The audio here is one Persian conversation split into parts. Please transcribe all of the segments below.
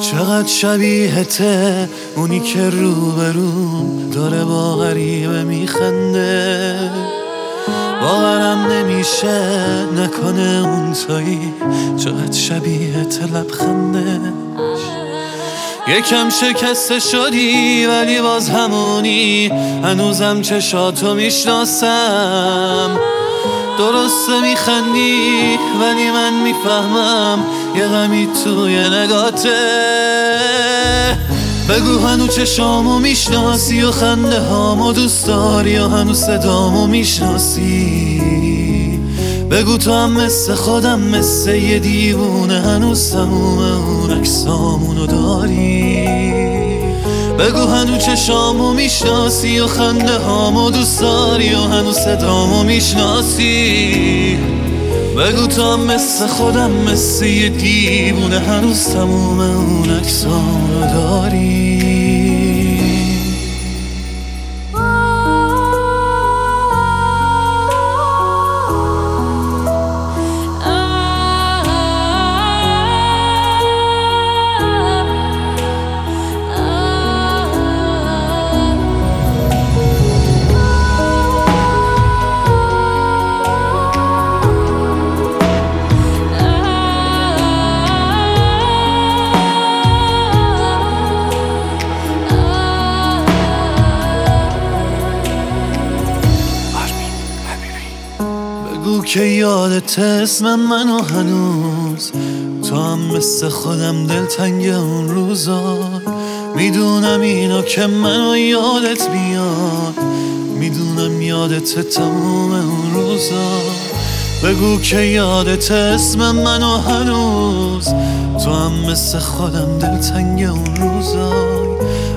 چقدر شبیهته اونی که روبروم داره با غریبه میخنده. باورم نمیشه نکنه اون تویی چقدر شبیهت لبخنده. یکم شکسته شدی ولی باز همونی. هنوزم چشاتو می‌شناسم. درسته میخندی ولی من می‌فهمم یه غمی توی نگاته بگو هنو چشامو می‌شناسی و خنده هامو دوست داری و هنو صدامو می‌شناسی. بگو تو هم مثل خودم مثل یه دیوونه هنوز تموم اون اکسامونو داری. بگو هنو چشامو می‌شناسی و خنده هامو دوست داری و هنو صدامو می‌شناسی. بگو هم مثل خودم مثل یه دیوونه هنوز تموم اون اکسامونو بگو که یادت اسم منو هنوز. تو هم مثل خودم دلتنگ اون روزا. می‌دونم اینو که منو یادت میاد. می‌دونم یادت تموم اون روزا. بگو که یادت اسم منو هنوز. تو هم مثل خودم دلتنگ اون روزا.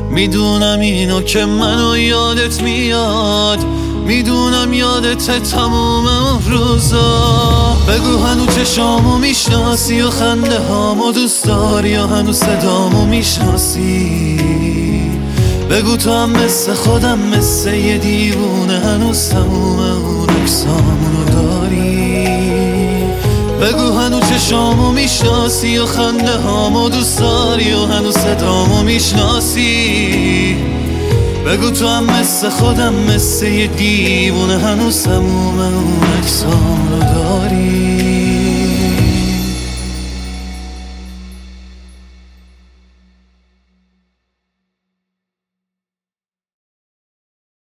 می‌دونم اینو که منو یادت میاد. می‌دونم یادت تموم اون روزا. بگو هنو چشامو می‌شناسی و خنده هامو دوست داری و هنو صدامو می‌شناسی؟ بگو تو هم مثل خودم مثل یه دیوونه هنوز تموم اون اکسامونو داری. بگو هنو چشامو می‌شناسی و خنده هامو دوست داری و هنو صدامو می‌شناسی؟ بگو تو هم مثل خودم مثل یه دیوونه هنوز تموم اون داری